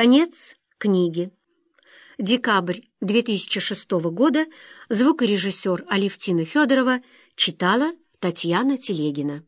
Конец книги. Декабрь 2006 года. Звукорежиссер Алевтина Федорова читала Татьяна Телегина.